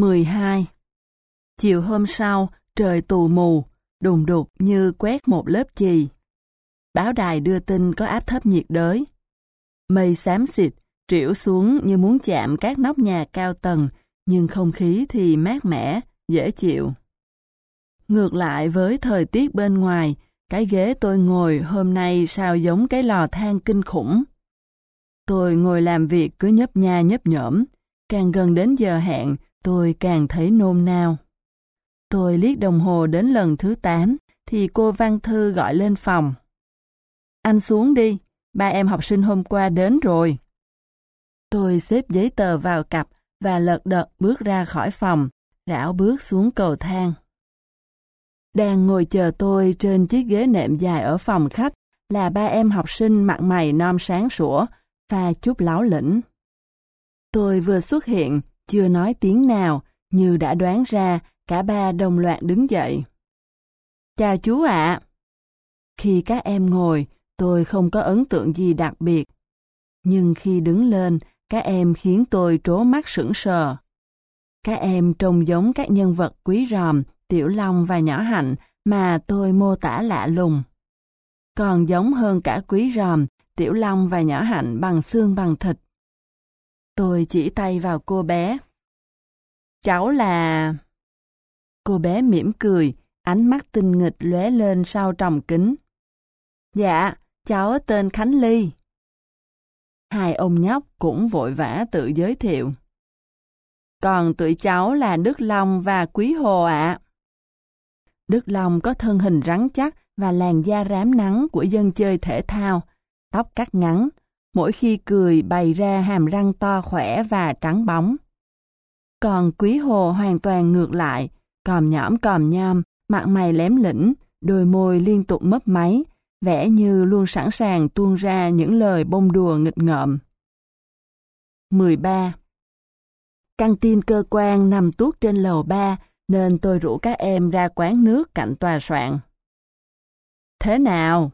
12. Chiều hôm sau, trời tù mù, đùng đục như quét một lớp chì. Báo đài đưa tin có áp thấp nhiệt đới. Mây xám xịt, triểu xuống như muốn chạm các nóc nhà cao tầng, nhưng không khí thì mát mẻ, dễ chịu. Ngược lại với thời tiết bên ngoài, cái ghế tôi ngồi hôm nay sao giống cái lò than kinh khủng. Tôi ngồi làm việc cứ nhấp nha nhấp nhổm, càng gần đến giờ hẹn tôi càng thấy nôn nao. Tôi liếc đồng hồ đến lần thứ 8 thì cô Văn Thư gọi lên phòng. Anh xuống đi, ba em học sinh hôm qua đến rồi. Tôi xếp giấy tờ vào cặp và lật đật bước ra khỏi phòng, rảo bước xuống cầu thang. Đang ngồi chờ tôi trên chiếc ghế nệm dài ở phòng khách là ba em học sinh mặt mày non sáng sủa, pha chút láo lĩnh. Tôi vừa xuất hiện, chưa nói tiếng nào, như đã đoán ra, cả ba đồng loạt đứng dậy. Chào chú ạ. Khi các em ngồi, tôi không có ấn tượng gì đặc biệt. Nhưng khi đứng lên, các em khiến tôi trố mắt sững sờ. Các em trông giống các nhân vật quý ròm, tiểu long và nhỏ hạnh mà tôi mô tả lạ lùng. Còn giống hơn cả quý ròm, tiểu long và nhỏ hạnh bằng xương bằng thịt. Tôi chỉ tay vào cô bé. Cháu là... Cô bé mỉm cười, ánh mắt tinh nghịch lóe lên sau tròng kính. Dạ, cháu tên Khánh Ly. Hai ông nhóc cũng vội vã tự giới thiệu. Còn tụi cháu là Đức Long và Quý Hồ ạ. Đức Long có thân hình rắn chắc và làn da rám nắng của dân chơi thể thao, tóc cắt ngắn, mỗi khi cười bày ra hàm răng to khỏe và trắng bóng. Còn Quý Hồ hoàn toàn ngược lại, còm nhõm còm nhom, mặt mày lém lĩnh, đôi môi liên tục mấp máy, vẻ như luôn sẵn sàng tuôn ra những lời bông đùa nghịch ngợm. 13. Căng tin cơ quan nằm tuốt trên lầu 3 nên tôi rủ các em ra quán nước cạnh tòa soạn. Thế nào?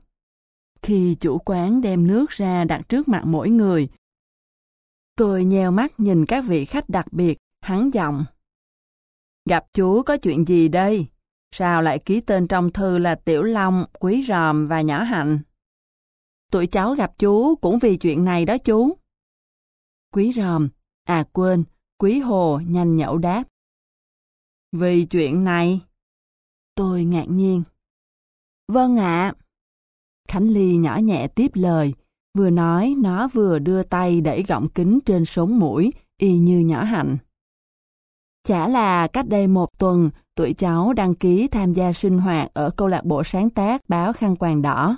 Khi chủ quán đem nước ra đặt trước mặt mỗi người, tôi nheo mắt nhìn các vị khách đặc biệt, hắn giọng. Gặp chú có chuyện gì đây? Sao lại ký tên trong thư là Tiểu Long, Quý Ròm và Nhỏ Hạnh? Tụi cháu gặp chú cũng vì chuyện này đó chú. Quý Ròm, à quên, Quý Hồ nhanh nhậu đáp. Vì chuyện này? Tôi ngạc nhiên. Vâng ạ. Khánh Ly nhỏ nhẹ tiếp lời, vừa nói nó vừa đưa tay đẩy gọng kính trên sống mũi, y như nhỏ hạnh. Chả là cách đây một tuần, tụi cháu đăng ký tham gia sinh hoạt ở câu lạc bộ sáng tác báo khăn quàng đỏ.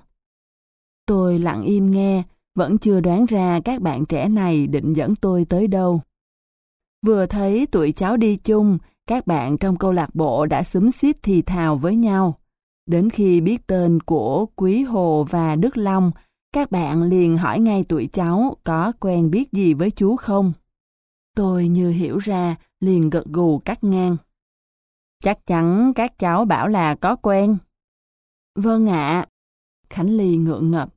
Tôi lặng im nghe, vẫn chưa đoán ra các bạn trẻ này định dẫn tôi tới đâu. Vừa thấy tụi cháu đi chung, các bạn trong câu lạc bộ đã xúm xít thì thào với nhau. Đến khi biết tên của Quý Hồ và Đức Long, các bạn liền hỏi ngay tụi cháu có quen biết gì với chú không. Tôi như hiểu ra, liền gật gù cắt ngang. Chắc chắn các cháu bảo là có quen. Vâng ạ. Khánh Ly ngượng ngập.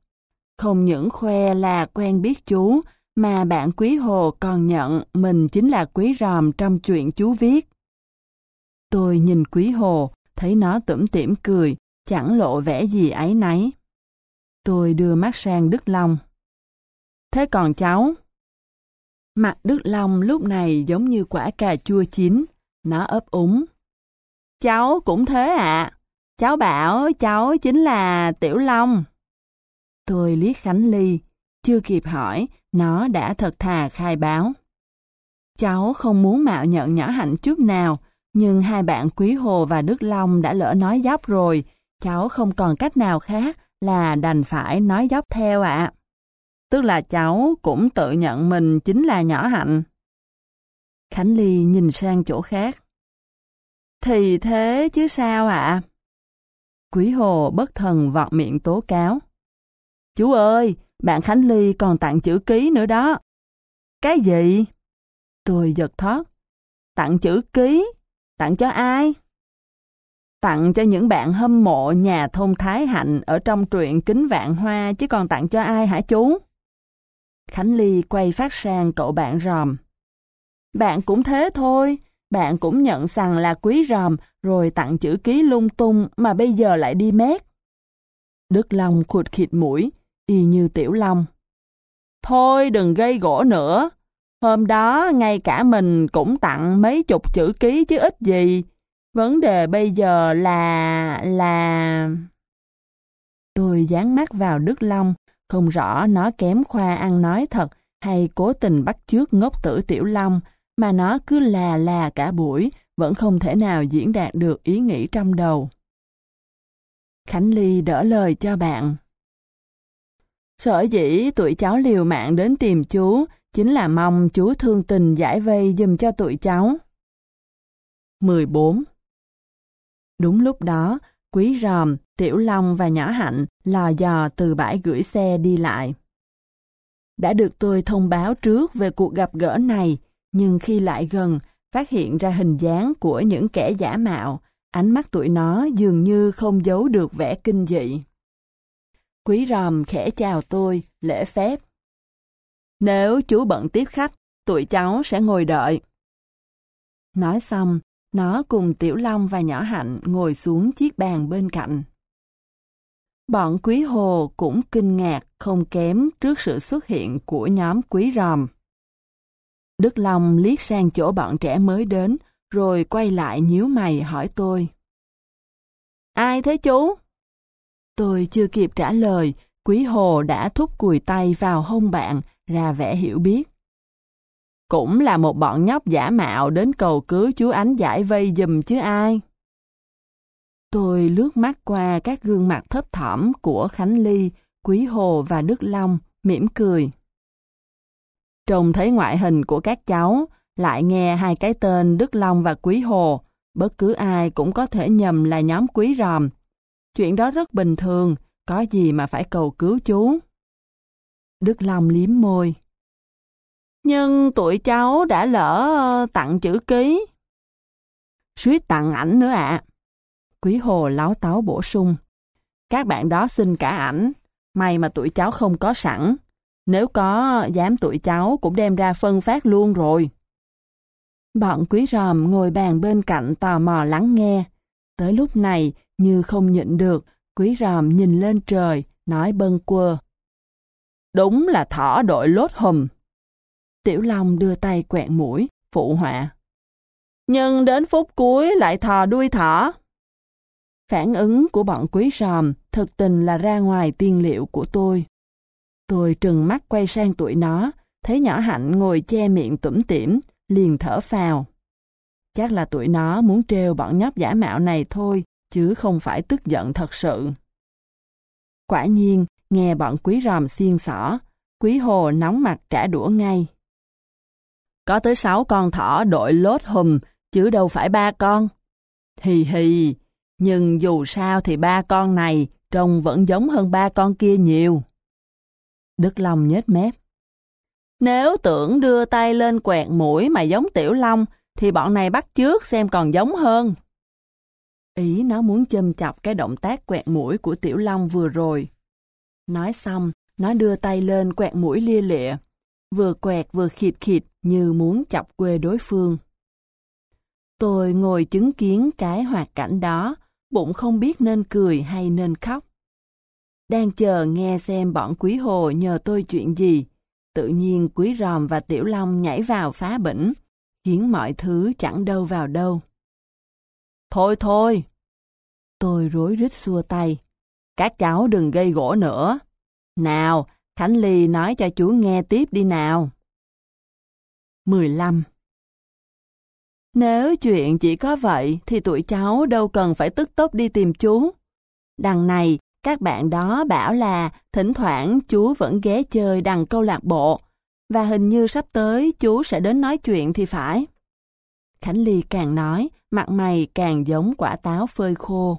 Không những khoe là quen biết chú, mà bạn Quý Hồ còn nhận mình chính là Quý Ròm trong chuyện chú viết. Tôi nhìn Quý Hồ, thấy nó tủm tỉm cười, chẳng lộ vẻ gì ấy nấy. Tôi đưa mắt sang Đức Long. Thế còn cháu? Mặt Đức Long lúc này giống như quả cà chua chín, nó ấp úng. Cháu cũng thế ạ. À. Cháu bảo cháu chính là Tiểu Long. Tôi liếc Khánh Ly, chưa kịp hỏi, nó đã thật thà khai báo. Cháu không muốn mạo nhận nhỏ hạnh chút nào, nhưng hai bạn Quý Hồ và Đức Long đã lỡ nói dốc rồi, cháu không còn cách nào khác là đành phải nói dốc theo ạ. Tức là cháu cũng tự nhận mình chính là nhỏ hạnh. Khánh Ly nhìn sang chỗ khác. Thì thế chứ sao ạ? Quý Hồ bất thần vọt miệng tố cáo. Chú ơi, bạn Khánh Ly còn tặng chữ ký nữa đó. Cái gì? Tôi giật thoát. Tặng chữ ký? Tặng cho ai? Tặng cho những bạn hâm mộ nhà thôn Thái Hạnh ở trong truyện Kính Vạn Hoa chứ còn tặng cho ai hả chú? Khánh Ly quay phát sang cậu bạn ròm. Bạn cũng thế thôi, bạn cũng nhận rằng là quý ròm rồi tặng chữ ký lung tung mà bây giờ lại đi mét. Đức Long khụt khịt mũi, y như Tiểu Long. Thôi đừng gây gỗ nữa. Hôm đó ngay cả mình cũng tặng mấy chục chữ ký chứ ít gì. Vấn đề bây giờ là... là... Tôi dán mắt vào Đức Long, không rõ nó kém khoa ăn nói thật hay cố tình bắt chước ngốc tử Tiểu Long, mà nó cứ là là cả buổi, vẫn không thể nào diễn đạt được ý nghĩ trong đầu. Khánh Ly đỡ lời cho bạn. Sở dĩ tụi cháu liều mạng đến tìm chú, chính là mong chú thương tình giải vây dùm cho tụi cháu. 14. Đúng lúc đó, Quý Ròm, Tiểu Long và Nhỏ Hạnh lò dò từ bãi gửi xe đi lại. Đã được tôi thông báo trước về cuộc gặp gỡ này, nhưng khi lại gần, phát hiện ra hình dáng của những kẻ giả mạo, ánh mắt tụi nó dường như không giấu được vẻ kinh dị. Quý ròm khẽ chào tôi, lễ phép. Nếu chú bận tiếp khách, tụi cháu sẽ ngồi đợi. Nói xong, nó cùng Tiểu Long và Nhỏ Hạnh ngồi xuống chiếc bàn bên cạnh. Bọn Quý Hồ cũng kinh ngạc không kém trước sự xuất hiện của nhóm Quý Ròm. Đức Long liếc sang chỗ bọn trẻ mới đến, rồi quay lại nhíu mày hỏi tôi. Ai thế chú? Tôi chưa kịp trả lời, Quý Hồ đã thúc cùi tay vào hông bạn, ra vẻ hiểu biết. Cũng là một bọn nhóc giả mạo đến cầu cứu chú Ánh giải vây dùm chứ ai. Tôi lướt mắt qua các gương mặt thấp thỏm của Khánh Ly, Quý Hồ và Đức Long, mỉm cười. Trông thấy ngoại hình của các cháu, lại nghe hai cái tên Đức Long và Quý Hồ, bất cứ ai cũng có thể nhầm là nhóm Quý Ròm. Chuyện đó rất bình thường, có gì mà phải cầu cứu chú. Đức Long liếm môi. Nhưng tụi cháu đã lỡ ờ, tặng chữ ký. Suýt tặng ảnh nữa ạ. À. Quý Hồ láo táo bổ sung. Các bạn đó xin cả ảnh, may mà tụi cháu không có sẵn. Nếu có, dám tụi cháu cũng đem ra phân phát luôn rồi. Bọn quý ròm ngồi bàn bên cạnh tò mò lắng nghe. Tới lúc này, như không nhịn được, quý ròm nhìn lên trời, nói bâng quơ. Đúng là thỏ đội lốt hùm. Tiểu Long đưa tay quẹn mũi, phụ họa. Nhưng đến phút cuối lại thò đuôi thỏ. Phản ứng của bọn quý sòm thực tình là ra ngoài tiên liệu của tôi. Tôi trừng mắt quay sang tụi nó, thấy nhỏ hạnh ngồi che miệng tủm tỉm, liền thở phào. Chắc là tụi nó muốn trêu bọn nhóc giả mạo này thôi, chứ không phải tức giận thật sự. Quả nhiên, nghe bọn quý ròm xiên xỏ, quý hồ nóng mặt trả đũa ngay. Có tới sáu con thỏ đội lốt hùm, chứ đâu phải ba con. Hì hì, nhưng dù sao thì ba con này trông vẫn giống hơn ba con kia nhiều. Đức Long nhếch mép. Nếu tưởng đưa tay lên quẹt mũi mà giống Tiểu Long, thì bọn này bắt trước xem còn giống hơn. Ý nó muốn châm chọc cái động tác quẹt mũi của Tiểu Long vừa rồi. Nói xong, nó đưa tay lên quẹt mũi lia lịa, vừa quẹt vừa khịt khịt như muốn chọc quê đối phương. Tôi ngồi chứng kiến cái hoạt cảnh đó, bụng không biết nên cười hay nên khóc. Đang chờ nghe xem bọn quý hồ nhờ tôi chuyện gì, tự nhiên quý ròm và tiểu long nhảy vào phá bỉnh, khiến mọi thứ chẳng đâu vào đâu. Thôi thôi! Tôi rối rít xua tay. Các cháu đừng gây gỗ nữa. Nào, Khánh Ly nói cho chú nghe tiếp đi nào. 15. Nếu chuyện chỉ có vậy thì tụi cháu đâu cần phải tức tốc đi tìm chú. Đằng này, các bạn đó bảo là thỉnh thoảng chú vẫn ghé chơi đằng câu lạc bộ và hình như sắp tới chú sẽ đến nói chuyện thì phải. Khánh Ly càng nói, mặt mày càng giống quả táo phơi khô.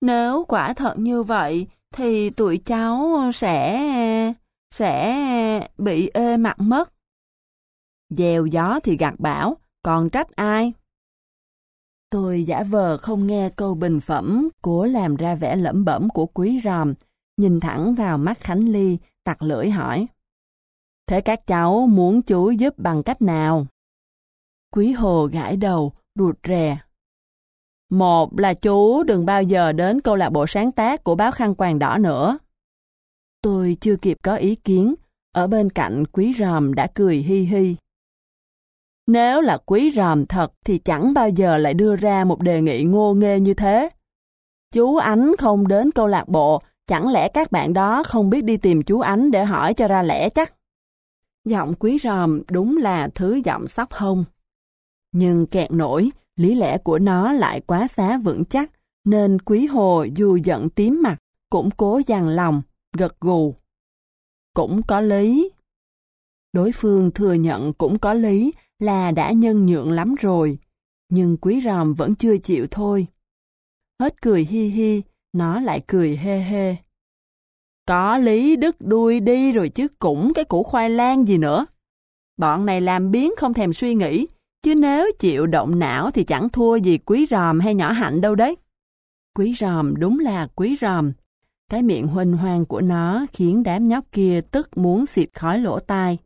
Nếu quả thật như vậy, thì tụi cháu sẽ... sẽ bị ê mặt mất. Dèo gió thì gạt bão, còn trách ai? Tôi giả vờ không nghe câu bình phẩm, của làm ra vẻ lẩm bẩm của quý ròm, nhìn thẳng vào mắt Khánh Ly, tặc lưỡi hỏi. Thế các cháu muốn chú giúp bằng cách nào? Quý Hồ gãi đầu, ruột rè. Một là chú đừng bao giờ đến câu lạc bộ sáng tác của báo khăn quàng đỏ nữa. Tôi chưa kịp có ý kiến, ở bên cạnh quý ròm đã cười hi hi. Nếu là quý ròm thật thì chẳng bao giờ lại đưa ra một đề nghị ngô nghê như thế. Chú Ánh không đến câu lạc bộ, chẳng lẽ các bạn đó không biết đi tìm chú Ánh để hỏi cho ra lẽ chắc? Giọng quý ròm đúng là thứ giọng sóc hông. Nhưng kẹt nổi, lý lẽ của nó lại quá xá vững chắc, nên quý hồ dù giận tím mặt, cũng cố dằn lòng, gật gù. Cũng có lý. Đối phương thừa nhận cũng có lý là đã nhân nhượng lắm rồi, nhưng quý ròm vẫn chưa chịu thôi. Hết cười hi hi, nó lại cười hê hê. Có lý đứt đuôi đi rồi chứ cũng cái củ khoai lang gì nữa. Bọn này làm biến không thèm suy nghĩ, chứ nếu chịu động não thì chẳng thua gì quý ròm hay nhỏ hạnh đâu đấy. Quý ròm đúng là quý ròm. Cái miệng huynh hoang của nó khiến đám nhóc kia tức muốn xịt khói lỗ tai.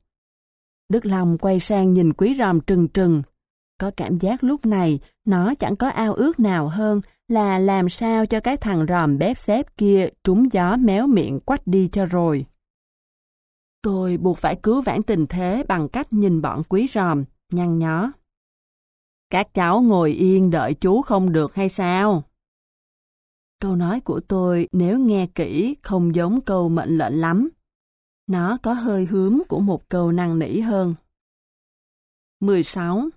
Đức Long quay sang nhìn quý ròm trừng trừng. Có cảm giác lúc này nó chẳng có ao ước nào hơn là làm sao cho cái thằng ròm bếp xếp kia trúng gió méo miệng quách đi cho rồi. Tôi buộc phải cứu vãn tình thế bằng cách nhìn bọn quý ròm, nhăn nhó. Các cháu ngồi yên đợi chú không được hay sao? Câu nói của tôi nếu nghe kỹ không giống câu mệnh lệnh lắm. Nó có hơi hướng của một câu năng nỉ hơn. 16.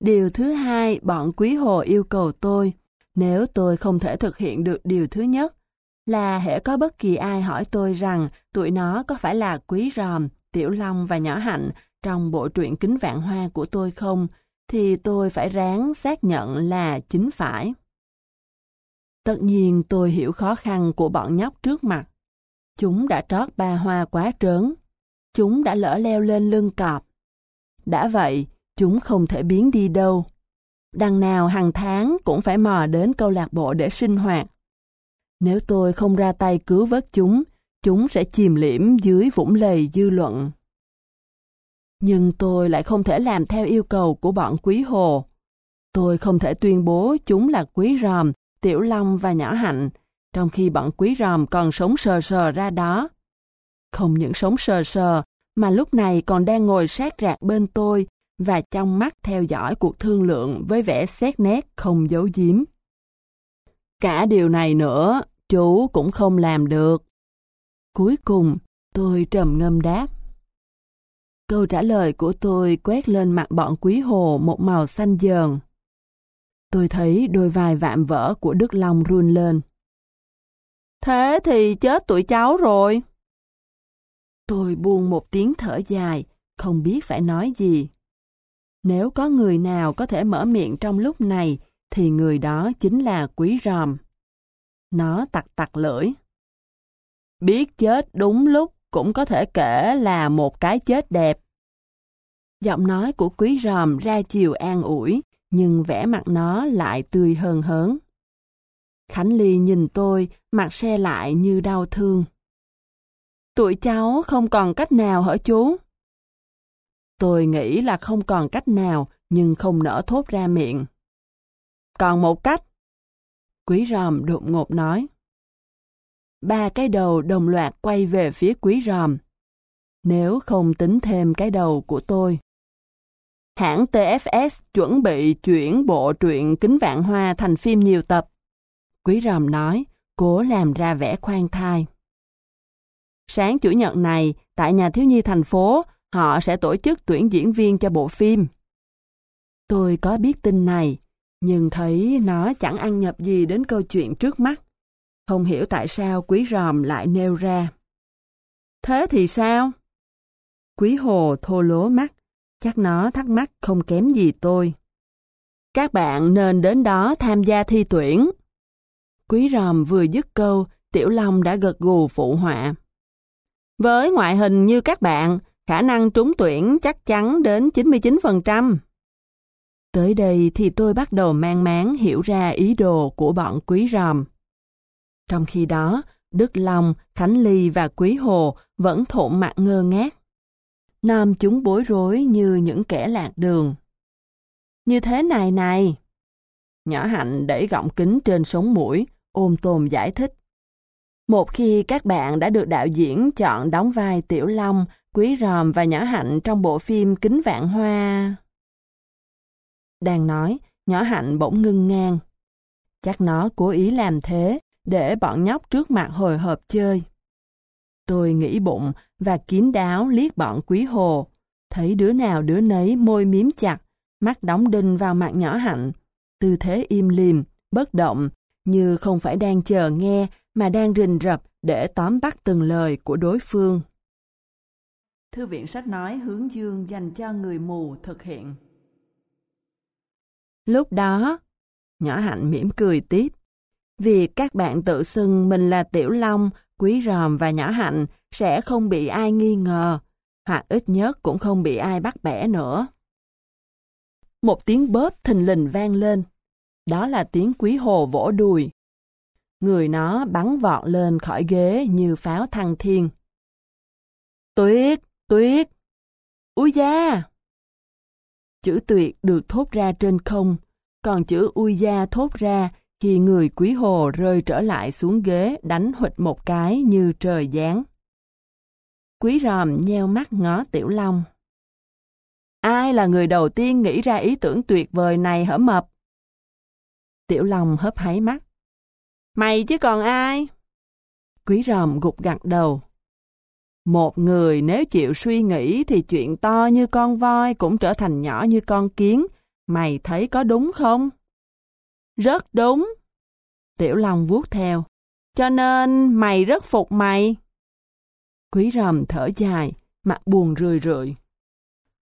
Điều thứ hai bọn quý hồ yêu cầu tôi, nếu tôi không thể thực hiện được điều thứ nhất, là hễ có bất kỳ ai hỏi tôi rằng tụi nó có phải là quý ròm, tiểu long và nhỏ hạnh trong bộ truyện kính vạn hoa của tôi không, thì tôi phải ráng xác nhận là chính phải. Tất nhiên tôi hiểu khó khăn của bọn nhóc trước mặt. Chúng đã trót ba hoa quá trớn. Chúng đã lỡ leo lên lưng cọp. Đã vậy, chúng không thể biến đi đâu. Đằng nào hàng tháng cũng phải mò đến câu lạc bộ để sinh hoạt. Nếu tôi không ra tay cứu vớt chúng, chúng sẽ chìm liễm dưới vũng lầy dư luận. Nhưng tôi lại không thể làm theo yêu cầu của bọn quý hồ. Tôi không thể tuyên bố chúng là quý ròm, tiểu long và nhỏ hạnh, trong khi bọn quý ròm còn sống sờ sờ ra đó. Không những sống sờ sờ, mà lúc này còn đang ngồi sát rạc bên tôi và trong mắt theo dõi cuộc thương lượng với vẻ xét nét không giấu giếm. Cả điều này nữa, chú cũng không làm được. Cuối cùng, tôi trầm ngâm đáp. Câu trả lời của tôi quét lên mặt bọn quý hồ một màu xanh dờn. Tôi thấy đôi vai vạm vỡ của Đức Long run lên. Thế thì chết tụi cháu rồi. Tôi buông một tiếng thở dài, không biết phải nói gì. Nếu có người nào có thể mở miệng trong lúc này, thì người đó chính là quý ròm. Nó tặc tặc lưỡi. Biết chết đúng lúc cũng có thể kể là một cái chết đẹp. Giọng nói của quý ròm ra chiều an ủi, nhưng vẻ mặt nó lại tươi hơn hớn. Khánh Ly nhìn tôi, mặt xe lại như đau thương. Tụi cháu không còn cách nào hả chú? Tôi nghĩ là không còn cách nào, nhưng không nỡ thốt ra miệng. Còn một cách. Quý ròm đột ngột nói. Ba cái đầu đồng loạt quay về phía quý ròm. Nếu không tính thêm cái đầu của tôi. Hãng TFS chuẩn bị chuyển bộ truyện Kính Vạn Hoa thành phim nhiều tập. Quý ròm nói, cố làm ra vẻ khoan thai. Sáng Chủ nhật này, tại nhà thiếu nhi thành phố, họ sẽ tổ chức tuyển diễn viên cho bộ phim. Tôi có biết tin này, nhưng thấy nó chẳng ăn nhập gì đến câu chuyện trước mắt. Không hiểu tại sao quý ròm lại nêu ra. Thế thì sao? Quý hồ thô lố mắt, chắc nó thắc mắc không kém gì tôi. Các bạn nên đến đó tham gia thi tuyển. Quý ròm vừa dứt câu, Tiểu Long đã gật gù phụ họa. Với ngoại hình như các bạn, khả năng trúng tuyển chắc chắn đến 99%. Tới đây thì tôi bắt đầu mang máng hiểu ra ý đồ của bọn quý ròm. Trong khi đó, Đức Long, Khánh Ly và Quý Hồ vẫn thộn mặt ngơ ngác. Nam chúng bối rối như những kẻ lạc đường. Như thế này này. Nhỏ hạnh đẩy gọng kính trên sống mũi, ôm tồm giải thích. Một khi các bạn đã được đạo diễn chọn đóng vai Tiểu Long, Quý Ròm và Nhỏ Hạnh trong bộ phim Kính Vạn Hoa... Đang nói, Nhỏ Hạnh bỗng ngưng ngang. Chắc nó cố ý làm thế để bọn nhóc trước mặt hồi hộp chơi. Tôi nghĩ bụng và kín đáo liếc bọn quý hồ, thấy đứa nào đứa nấy môi miếm chặt, mắt đóng đinh vào mặt nhỏ hạnh, tư thế im lìm, bất động, như không phải đang chờ nghe mà đang rình rập để tóm bắt từng lời của đối phương. Thư viện sách nói hướng dương dành cho người mù thực hiện. Lúc đó, nhỏ hạnh mỉm cười tiếp. Việc các bạn tự xưng mình là Tiểu Long, Quý Ròm và Nhỏ Hạnh sẽ không bị ai nghi ngờ, hoặc ít nhất cũng không bị ai bắt bẻ nữa. Một tiếng bóp thình lình vang lên. Đó là tiếng quý hồ vỗ đùi. Người nó bắn vọt lên khỏi ghế như pháo thăng thiên. Tuyết! Tuyết! Úi da! Chữ tuyệt được thốt ra trên không, còn chữ ui da thốt ra khi người quý hồ rơi trở lại xuống ghế, đánh hụt một cái như trời giáng. Quý ròm nheo mắt ngó Tiểu Long. Ai là người đầu tiên nghĩ ra ý tưởng tuyệt vời này hở mập? Tiểu Long hớp háy mắt. Mày chứ còn ai? Quý ròm gục gặt đầu. Một người nếu chịu suy nghĩ thì chuyện to như con voi cũng trở thành nhỏ như con kiến. Mày thấy có đúng không? Rất đúng. Tiểu Long vuốt theo. Cho nên mày rất phục mày. Quý rầm thở dài, mặt buồn rười rượi.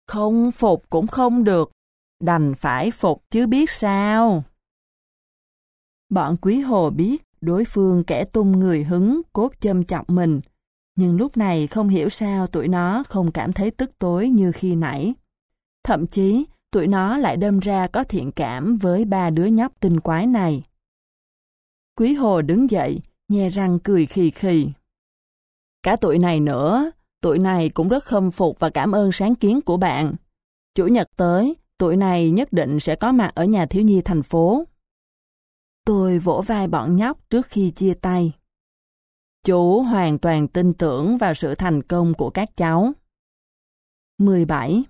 Không phục cũng không được, đành phải phục chứ biết sao. Bọn quý hồ biết đối phương kẻ tung người hứng cốt châm chọc mình, nhưng lúc này không hiểu sao tụi nó không cảm thấy tức tối như khi nãy. Thậm chí, tụi nó lại đâm ra có thiện cảm với ba đứa nhóc tinh quái này. Quý Hồ đứng dậy, nhe răng cười khì khì. Cả tụi này nữa, tụi này cũng rất khâm phục và cảm ơn sáng kiến của bạn. Chủ nhật tới, tụi này nhất định sẽ có mặt ở nhà thiếu nhi thành phố. Tôi vỗ vai bọn nhóc trước khi chia tay. Chú hoàn toàn tin tưởng vào sự thành công của các cháu. 17.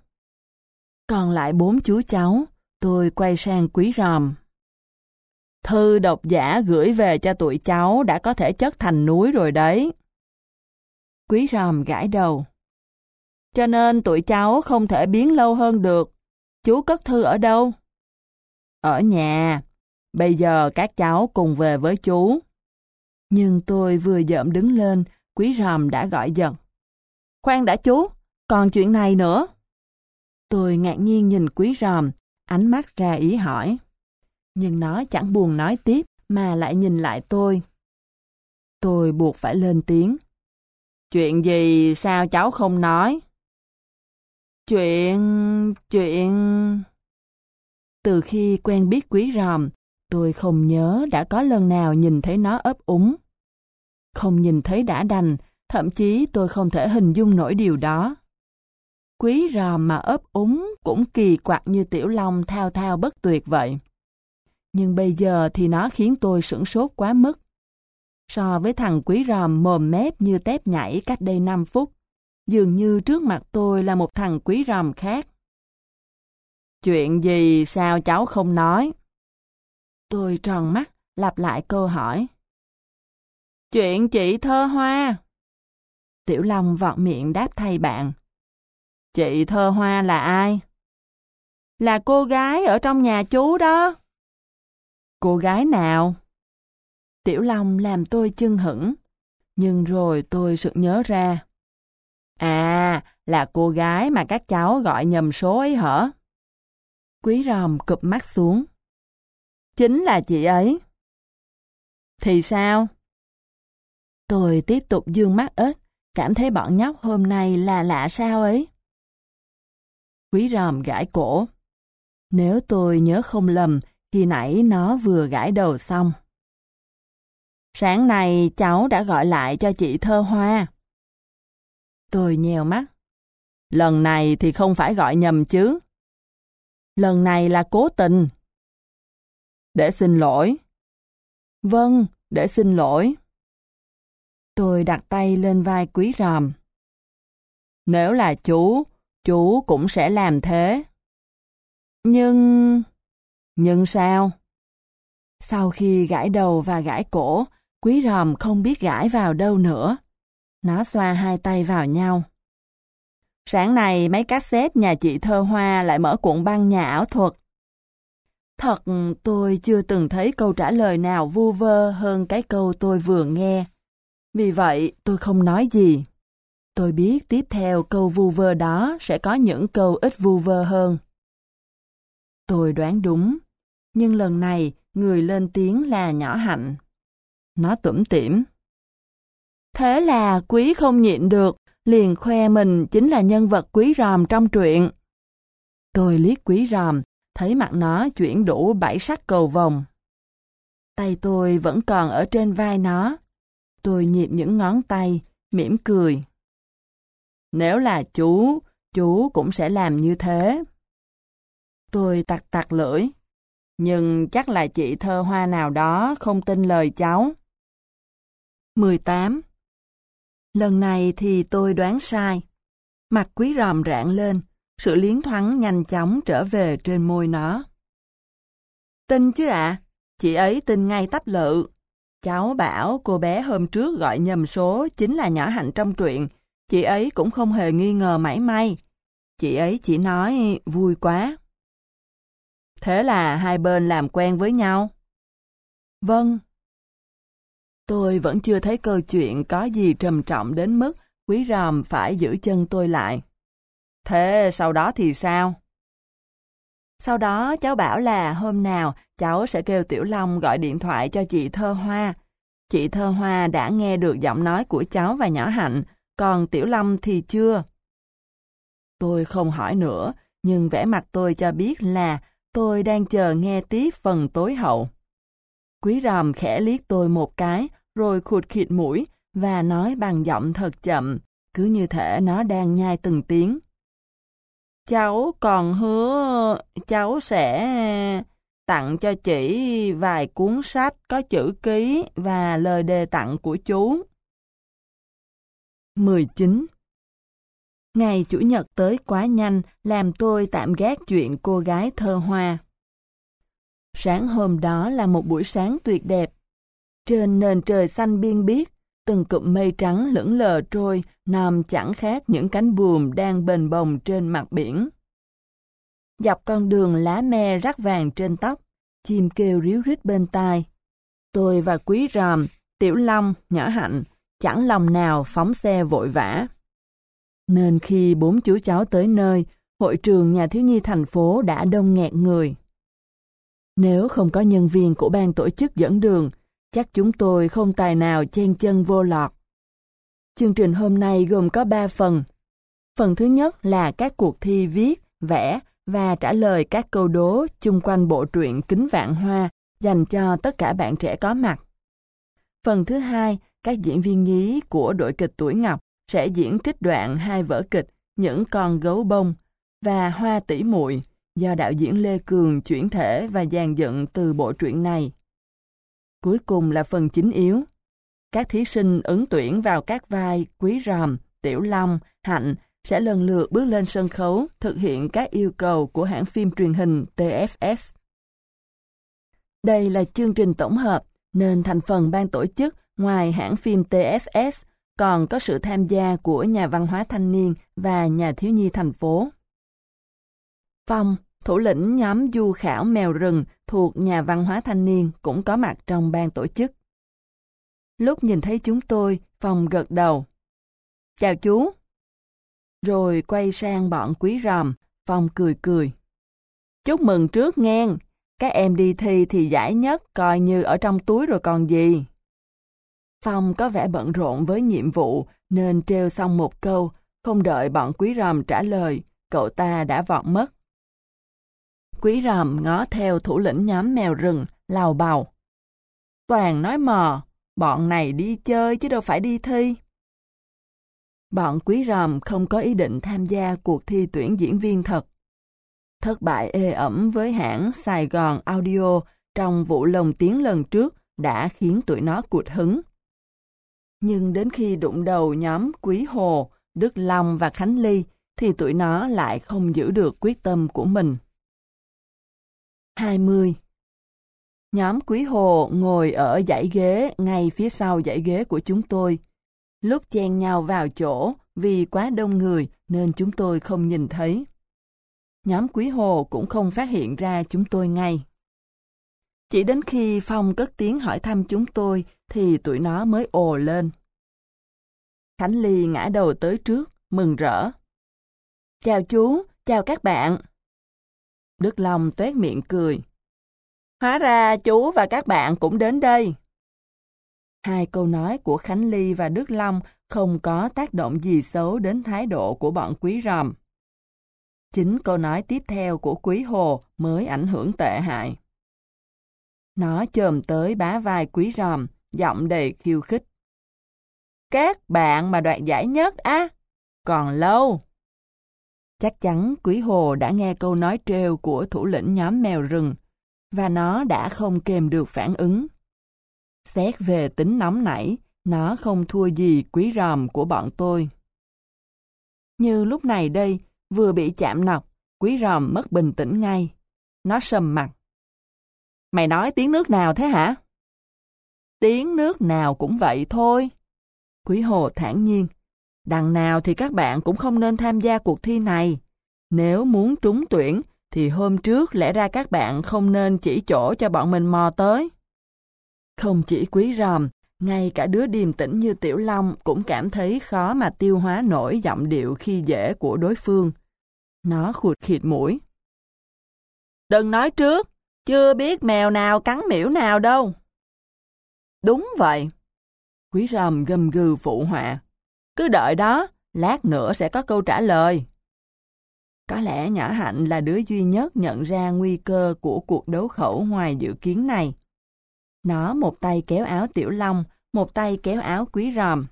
Còn lại bốn chú cháu, tôi quay sang quý ròm. Thư độc giả gửi về cho tụi cháu đã có thể chất thành núi rồi đấy. Quý ròm gãi đầu. Cho nên tụi cháu không thể biến lâu hơn được. Chú cất thư ở đâu? Ở nhà. Bây giờ các cháu cùng về với chú. Nhưng tôi vừa dợm đứng lên, quý ròm đã gọi giật. Khoan đã chú, còn chuyện này nữa. Tôi ngạc nhiên nhìn quý ròm, ánh mắt ra ý hỏi. Nhưng nó chẳng buồn nói tiếp mà lại nhìn lại tôi. Tôi buộc phải lên tiếng. Chuyện gì sao cháu không nói? Chuyện... chuyện... Từ khi quen biết quý ròm, tôi không nhớ đã có lần nào nhìn thấy nó ấp úng. Không nhìn thấy đã đành, thậm chí tôi không thể hình dung nổi điều đó. Quý ròm mà ấp úng cũng kỳ quặc như tiểu long thao thao bất tuyệt vậy. Nhưng bây giờ thì nó khiến tôi sửng sốt quá mức. So với thằng quý ròm mồm mép như tép nhảy cách đây 5 phút, dường như trước mặt tôi là một thằng quý ròm khác. Chuyện gì sao cháu không nói? Tôi tròn mắt, lặp lại câu hỏi. Chuyện chị thơ hoa. Tiểu Long vọt miệng đáp thay bạn. Chị thơ hoa là ai? Là cô gái ở trong nhà chú đó. Cô gái nào? Tiểu Long làm tôi chưng hững, nhưng rồi tôi sực nhớ ra. À, là cô gái mà các cháu gọi nhầm số ấy hả? Quý ròm cụp mắt xuống. Chính là chị ấy. Thì sao? Tôi tiếp tục dương mắt ếch, cảm thấy bọn nhóc hôm nay là lạ sao ấy. Quý ròm gãi cổ. Nếu tôi nhớ không lầm, khi nãy nó vừa gãi đầu xong. Sáng nay cháu đã gọi lại cho chị Thơ Hoa. Tôi nhèo mắt. Lần này thì không phải gọi nhầm chứ. lần này là cố tình. Để xin lỗi. Vâng, để xin lỗi. Tôi đặt tay lên vai quý ròm. Nếu là chú, chú cũng sẽ làm thế. Nhưng... Nhưng sao? Sau khi gãi đầu và gãi cổ, quý ròm không biết gãi vào đâu nữa. Nó xoa hai tay vào nhau. Sáng nay mấy cassette nhà chị Thơ Hoa lại mở cuộn băng nhà ảo thuật. Thật, tôi chưa từng thấy câu trả lời nào vu vơ hơn cái câu tôi vừa nghe. Vì vậy, tôi không nói gì. Tôi biết tiếp theo câu vu vơ đó sẽ có những câu ít vu vơ hơn. Tôi đoán đúng, nhưng lần này người lên tiếng là nhỏ hạnh. Nó tủm tỉm. Thế là quý không nhịn được, liền khoe mình chính là nhân vật quý ròm trong truyện. Tôi liếc quý ròm, thấy mặt nó chuyển đủ bảy sắc cầu vòng. Tay tôi vẫn còn ở trên vai nó. Tôi nhịp những ngón tay, mỉm cười. Nếu là chú, chú cũng sẽ làm như thế. Tôi tặc tặc lưỡi. Nhưng chắc là chị thơ hoa nào đó không tin lời cháu. 18. Lần này thì tôi đoán sai. Mặt quý ròm rạng lên, sự liến thoáng nhanh chóng trở về trên môi nó. Tin chứ ạ, chị ấy tin ngay tắp lự. Cháu bảo cô bé hôm trước gọi nhầm số chính là nhỏ hạnh trong truyện, chị ấy cũng không hề nghi ngờ mảy may. Chị ấy chỉ nói vui quá. Thế là hai bên làm quen với nhau? Vâng. Tôi vẫn chưa thấy câu chuyện có gì trầm trọng đến mức quý ròm phải giữ chân tôi lại. Thế sau đó thì sao? Sau đó cháu bảo là hôm nào cháu sẽ kêu Tiểu Long gọi điện thoại cho chị Thơ Hoa. Chị Thơ Hoa đã nghe được giọng nói của cháu và nhỏ Hạnh, còn Tiểu lâm thì chưa. Tôi không hỏi nữa, nhưng vẻ mặt tôi cho biết là tôi đang chờ nghe tiếp phần tối hậu. Quý ròm khẽ liếc tôi một cái, rồi khụt khịt mũi và nói bằng giọng thật chậm, cứ như thể nó đang nhai từng tiếng. Cháu còn hứa cháu sẽ tặng cho chị vài cuốn sách có chữ ký và lời đề tặng của chú. 19. Ngày Chủ nhật tới quá nhanh làm tôi tạm gác chuyện cô gái thơ hoa. Sáng hôm đó là một buổi sáng tuyệt đẹp. Trên nền trời xanh biên biếc, từng cụm mây trắng lững lờ trôi, nằm chẳng khác những cánh buồm đang bền bồng trên mặt biển. Dọc con đường lá me rắc vàng trên tóc, chim kêu ríu rít bên tai. Tôi và Quý Ròm, Tiểu Long, Nhỏ Hạnh, chẳng lòng nào phóng xe vội vã. Nên khi bốn chú cháu tới nơi, hội trường nhà thiếu nhi thành phố đã đông nghẹt người. Nếu không có nhân viên của ban tổ chức dẫn đường, chắc chúng tôi không tài nào chen chân vô lọt. Chương trình hôm nay gồm có 3 phần. Phần thứ nhất là các cuộc thi viết, vẽ và trả lời các câu đố chung quanh bộ truyện Kính Vạn Hoa dành cho tất cả bạn trẻ có mặt. Phần thứ hai, các diễn viên nhí của đội kịch Tuổi Ngọc sẽ diễn trích đoạn hai vở kịch Những con gấu bông và Hoa tỷ muội do đạo diễn Lê Cường chuyển thể và dàn dựng từ bộ truyện này. Cuối cùng là phần chính yếu. Các thí sinh ứng tuyển vào các vai Quý Ròm, Tiểu Long, Hạnh sẽ lần lượt bước lên sân khấu thực hiện các yêu cầu của hãng phim truyền hình TFS. Đây là chương trình tổng hợp, nên thành phần ban tổ chức ngoài hãng phim TFS còn có sự tham gia của nhà văn hóa thanh niên và nhà thiếu nhi thành phố. Phong, thủ lĩnh nhóm du khảo mèo rừng thuộc nhà văn hóa thanh niên cũng có mặt trong ban tổ chức. Lúc nhìn thấy chúng tôi, Phong gật đầu. Chào chú. Rồi quay sang bọn quý ròm, Phong cười cười. Chúc mừng trước ngang, các em đi thi thì giải nhất coi như ở trong túi rồi còn gì. Phong có vẻ bận rộn với nhiệm vụ nên treo xong một câu, không đợi bọn quý ròm trả lời, cậu ta đã vọt mất. Quý ròm ngó theo thủ lĩnh nhóm mèo rừng, lào bào. Toàn nói mò, bọn này đi chơi chứ đâu phải đi thi. Bọn quý ròm không có ý định tham gia cuộc thi tuyển diễn viên thật. Thất bại ê ẩm với hãng Sài Gòn Audio trong vụ lồng tiếng lần trước đã khiến tụi nó cụt hứng. Nhưng đến khi đụng đầu nhóm Quý Hồ, Đức Long và Khánh Ly thì tụi nó lại không giữ được quyết tâm của mình. 20. Nhóm Quý Hồ ngồi ở dãy ghế ngay phía sau dãy ghế của chúng tôi. Lúc chen nhau vào chỗ vì quá đông người nên chúng tôi không nhìn thấy. Nhóm Quý Hồ cũng không phát hiện ra chúng tôi ngay. Chỉ đến khi Phong cất tiếng hỏi thăm chúng tôi thì tụi nó mới ồ lên. Khánh Ly ngã đầu tới trước, mừng rỡ. Chào chú, chào các bạn. Đức Long tuét miệng cười. Hóa ra chú và các bạn cũng đến đây. Hai câu nói của Khánh Ly và Đức Long không có tác động gì xấu đến thái độ của bọn quý ròm. Chính câu nói tiếp theo của quý hồ mới ảnh hưởng tệ hại. Nó chồm tới bá vai quý ròm, giọng đầy khiêu khích. Các bạn mà đoạt giải nhất á, còn lâu. Chắc chắn Quý Hồ đã nghe câu nói trêu của thủ lĩnh nhóm mèo rừng, và nó đã không kèm được phản ứng. Xét về tính nóng nảy, nó không thua gì quý ròm của bọn tôi. Như lúc này đây, vừa bị chạm nọc, quý ròm mất bình tĩnh ngay. Nó sầm mặt. Mày nói tiếng nước nào thế hả? Tiếng nước nào cũng vậy thôi. Quý Hồ thản nhiên. Đằng nào thì các bạn cũng không nên tham gia cuộc thi này. Nếu muốn trúng tuyển, thì hôm trước lẽ ra các bạn không nên chỉ chỗ cho bọn mình mò tới. Không chỉ quý ròm, ngay cả đứa điềm tĩnh như Tiểu Long cũng cảm thấy khó mà tiêu hóa nổi giọng điệu khi dễ của đối phương. Nó khụt khịt mũi. Đừng nói trước, chưa biết mèo nào cắn miễu nào đâu. Đúng vậy. Quý ròm gầm gừ phụ họa. Cứ đợi đó, lát nữa sẽ có câu trả lời. Có lẽ nhỏ hạnh là đứa duy nhất nhận ra nguy cơ của cuộc đấu khẩu ngoài dự kiến này. Nó một tay kéo áo Tiểu Long, một tay kéo áo Quý Ròm.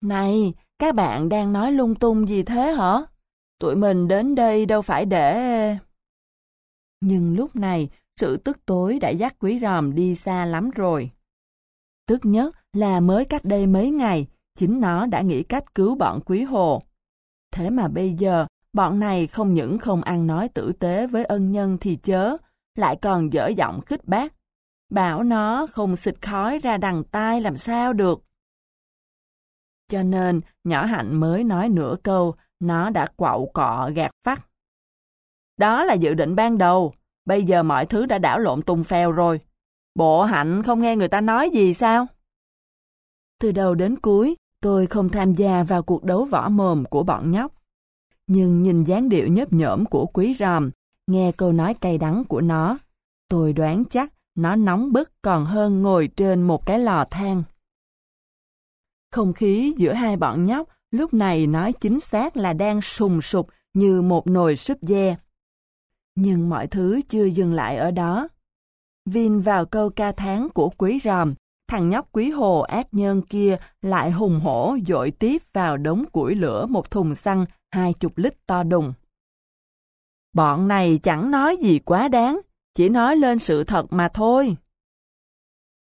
Này, các bạn đang nói lung tung gì thế hả? Tụi mình đến đây đâu phải để... Nhưng lúc này, sự tức tối đã dắt Quý Ròm đi xa lắm rồi. Tức nhất là mới cách đây mấy ngày, chính nó đã nghĩ cách cứu bọn Quý Hồ. Thế mà bây giờ, bọn này không những không ăn nói tử tế với ân nhân thì chớ, lại còn dở giọng khích bác. Bảo nó không xịt khói ra đằng tai làm sao được. Cho nên, nhỏ hạnh mới nói nửa câu, nó đã quậu cọ gạt phát. Đó là dự định ban đầu, bây giờ mọi thứ đã đảo lộn tung phèo rồi. Bộ hạnh không nghe người ta nói gì sao? Từ đầu đến cuối, tôi không tham gia vào cuộc đấu võ mồm của bọn nhóc. Nhưng nhìn dáng điệu nhấp nhổm của quý ròm, nghe câu nói cay đắng của nó, tôi đoán chắc nó nóng bức còn hơn ngồi trên một cái lò than. Không khí giữa hai bọn nhóc lúc này nói chính xác là đang sùng sục như một nồi súp dê. Nhưng mọi thứ chưa dừng lại ở đó. Vin vào câu ca tháng của quý ròm, thằng nhóc quý hồ ác nhân kia lại hùng hổ dội tiếp vào đống củi lửa một thùng xăng hai chục lít to đùng. Bọn này chẳng nói gì quá đáng, chỉ nói lên sự thật mà thôi.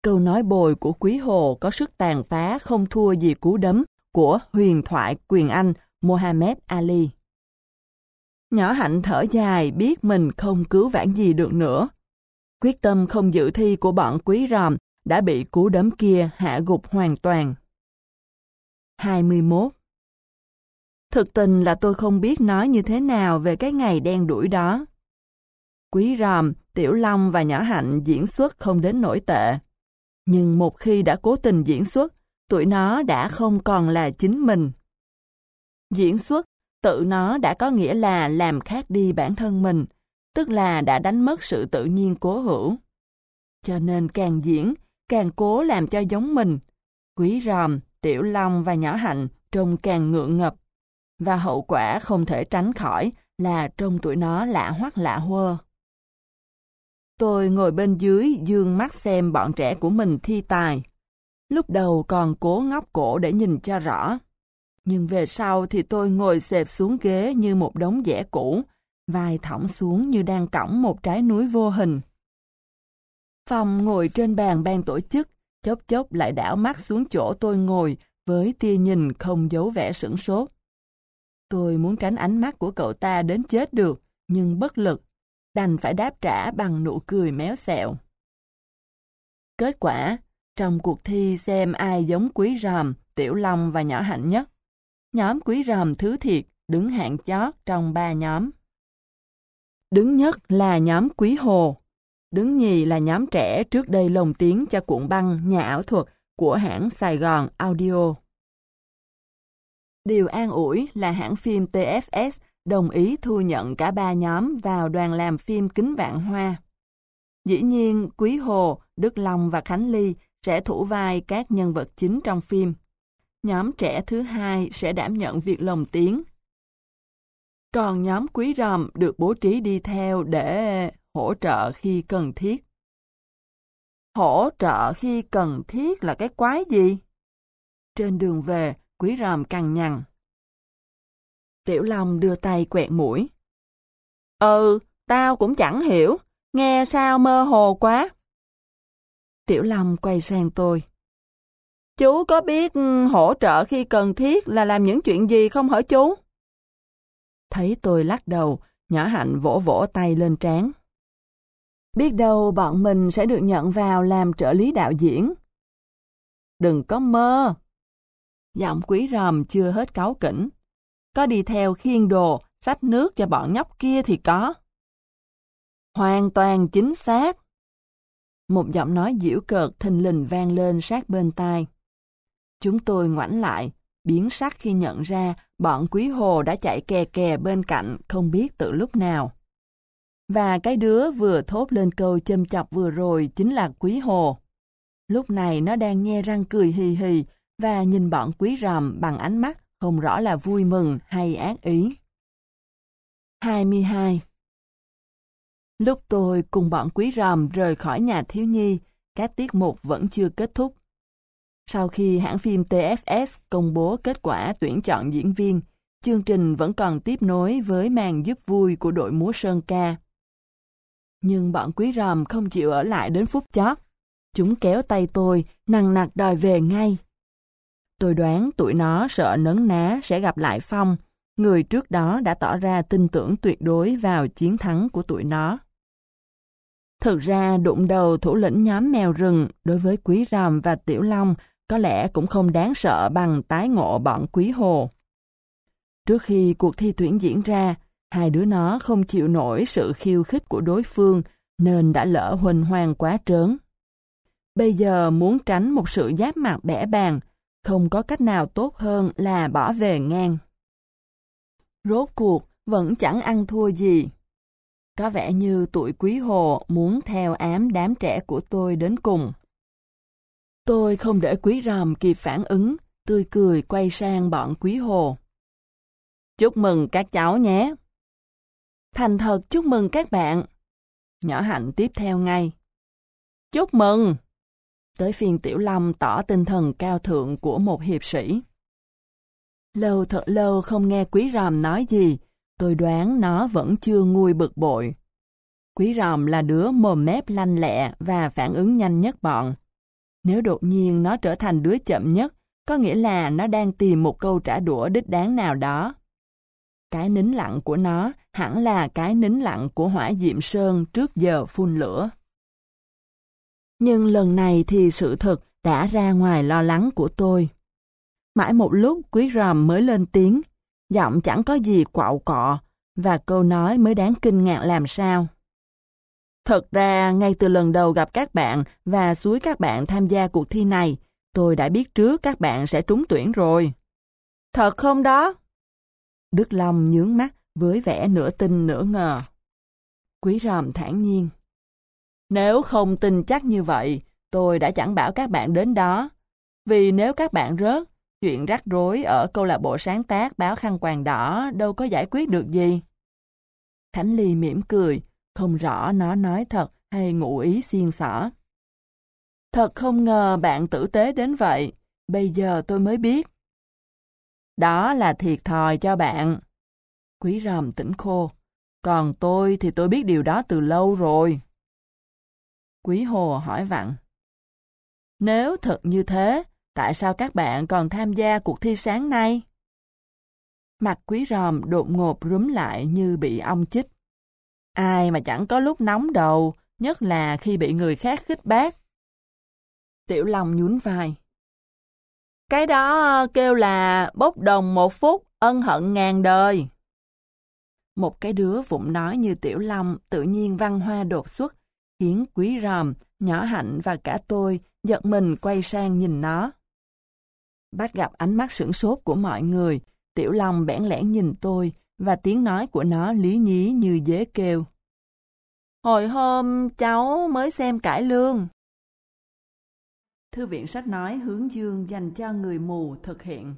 Câu nói bồi của Quý Hồ có sức tàn phá không thua gì cú đấm của huyền thoại quyền Anh Mohammed Ali. Nhỏ hạnh thở dài, biết mình không cứu vãn gì được nữa. Quyết tâm không dự thi của bọn quý ròm đã bị cú đấm kia hạ gục hoàn toàn. 21. Thực tình là tôi không biết nói như thế nào về cái ngày đen đuổi đó. Quý ròm, Tiểu Long và Nhỏ Hạnh diễn xuất không đến nổi tệ. Nhưng một khi đã cố tình diễn xuất, tụi nó đã không còn là chính mình. Diễn xuất, tự nó đã có nghĩa là làm khác đi bản thân mình, tức là đã đánh mất sự tự nhiên cố hữu. Cho nên càng diễn, càng cố làm cho giống mình. Quý ròm, Tiểu Long và Nhỏ Hạnh trông càng ngượng ngập. Và hậu quả không thể tránh khỏi là trông tụi nó lạ hoắc lạ hoa. Tôi ngồi bên dưới dương mắt xem bọn trẻ của mình thi tài. Lúc đầu còn cố ngóc cổ để nhìn cho rõ. Nhưng về sau thì tôi ngồi xẹp xuống ghế như một đống vẽ cũ, vai thõng xuống như đang cõng một trái núi vô hình. Phong ngồi trên bàn ban tổ chức, chốc chốc lại đảo mắt xuống chỗ tôi ngồi với tia nhìn không giấu vẻ sửng sốt. Tôi muốn tránh ánh mắt của cậu ta đến chết được, nhưng bất lực, đành phải đáp trả bằng nụ cười méo xẹo. Kết quả, trong cuộc thi xem ai giống quý ròm, tiểu long và nhỏ hạnh nhất, nhóm quý ròm thứ thiệt đứng hạng chót trong ba nhóm. Đứng nhất là nhóm quý hồ, đứng nhì là nhóm trẻ trước đây lồng tiếng cho cuộn băng nhà ảo thuật của hãng Sài Gòn Audio. Điều an ủi là hãng phim TFS đồng ý thu nhận cả ba nhóm vào đoàn làm phim Kính Vạn Hoa. Dĩ nhiên, Quý Hồ, Đức Long và Khánh Ly sẽ thủ vai các nhân vật chính trong phim. Nhóm trẻ thứ hai sẽ đảm nhận việc lồng tiếng. Còn nhóm Quý Ròm được bố trí đi theo để hỗ trợ khi cần thiết. Hỗ trợ khi cần thiết là cái quái gì? Trên đường về, Quý Ròm cằn nhằn. Tiểu Long đưa tay quẹt mũi. Ừ, tao cũng chẳng hiểu, nghe sao mơ hồ quá. Tiểu Long quay sang tôi. Chú có biết ừ, hỗ trợ khi cần thiết là làm những chuyện gì không hả chú? Thấy tôi lắc đầu, nhỏ hạnh vỗ vỗ tay lên trán. Biết đâu bọn mình sẽ được nhận vào làm trợ lý đạo diễn. Đừng có mơ. Giọng quý ròm chưa hết cáu kỉnh. Có đi theo khiên đồ, sách nước cho bọn nhóc kia thì có. Hoàn toàn chính xác. Một giọng nói diễu cợt thình lình vang lên sát bên tai. Chúng tôi ngoảnh lại, biến sắc khi nhận ra bọn quý hồ đã chạy kè kè bên cạnh không biết từ lúc nào. Và cái đứa vừa thốt lên câu châm chọc vừa rồi chính là quý hồ. Lúc này nó đang nghe răng cười hì hì và nhìn bọn quý ròm bằng ánh mắt không rõ là vui mừng hay ác ý. 22. Lúc tôi cùng bọn quý ròm rời khỏi nhà thiếu nhi, các tiết mục vẫn chưa kết thúc. Sau khi hãng phim TFS công bố kết quả tuyển chọn diễn viên, chương trình vẫn còn tiếp nối với màn giúp vui của đội múa Sơn Ca. Nhưng bọn quý ròm không chịu ở lại đến phút chót. Chúng kéo tay tôi, nằng nặc đòi về ngay. Tôi đoán tụi nó sợ nấn ná sẽ gặp lại Phong, người trước đó đã tỏ ra tin tưởng tuyệt đối vào chiến thắng của tụi nó. Thực ra đụng đầu thủ lĩnh nhóm mèo rừng đối với Quý Ròm và Tiểu Long có lẽ cũng không đáng sợ bằng tái ngộ bọn Quý Hồ. Trước khi cuộc thi tuyển diễn ra, hai đứa nó không chịu nổi sự khiêu khích của đối phương nên đã lỡ huỳnh hoang quá trớn. Bây giờ muốn tránh một sự giáp mặt bẻ bàn, không có cách nào tốt hơn là bỏ về ngang. Rốt cuộc vẫn chẳng ăn thua gì. Có vẻ như tuổi quý hồ muốn theo ám đám trẻ của tôi đến cùng. Tôi không để quý ròm kịp phản ứng, tươi cười quay sang bọn quý hồ. Chúc mừng các cháu nhé. Thành thật chúc mừng các bạn. Nhỏ hạnh tiếp theo ngay. Chúc mừng! Tới phiên Tiểu Lâm tỏ tinh thần cao thượng của một hiệp sĩ. Lâu thật lâu không nghe quý ròm nói gì, tôi đoán nó vẫn chưa nguôi bực bội. Quý ròm là đứa mồm mép lanh lẹ và phản ứng nhanh nhất bọn. Nếu đột nhiên nó trở thành đứa chậm nhất, có nghĩa là nó đang tìm một câu trả đũa đích đáng nào đó. Cái nín lặng của nó hẳn là cái nín lặng của hỏa diệm sơn trước giờ phun lửa. Nhưng lần này thì sự thật đã ra ngoài lo lắng của tôi. Mãi một lúc quý ròm mới lên tiếng, giọng chẳng có gì quạo cọ, và câu nói mới đáng kinh ngạc làm sao. Thật ra, ngay từ lần đầu gặp các bạn và suối các bạn tham gia cuộc thi này, tôi đã biết trước các bạn sẽ trúng tuyển rồi. Thật không đó? Đức Long nhướng mắt với vẻ nửa tin nửa ngờ. Quý ròm thản nhiên. Nếu không tin chắc như vậy, tôi đã chẳng bảo các bạn đến đó. Vì nếu các bạn rớt, chuyện rắc rối ở câu lạc bộ sáng tác báo khăn quàng đỏ đâu có giải quyết được gì. Khánh Ly mỉm cười, không rõ nó nói thật hay ngụ ý xiên xỏ. Thật không ngờ bạn tử tế đến vậy, bây giờ tôi mới biết. Đó là thiệt thòi cho bạn. Quý ròm tỉnh khô. Còn tôi thì tôi biết điều đó từ lâu rồi. Quý Hồ hỏi vặn. Nếu thật như thế, tại sao các bạn còn tham gia cuộc thi sáng nay? Mặt quý ròm đột ngột rúm lại như bị ong chích. Ai mà chẳng có lúc nóng đầu, nhất là khi bị người khác khích bác. Tiểu Long nhún vai. Cái đó kêu là bốc đồng một phút, ân hận ngàn đời. Một cái đứa vụng nói như Tiểu Long tự nhiên văn hoa đột xuất, khiến quý ròm, nhỏ hạnh và cả tôi giật mình quay sang nhìn nó. Bắt gặp ánh mắt sửng sốt của mọi người, Tiểu Long bẽn lẽn nhìn tôi và tiếng nói của nó lý nhí như dế kêu. Hồi hôm cháu mới xem cải lương. Thư viện sách nói hướng dương dành cho người mù thực hiện.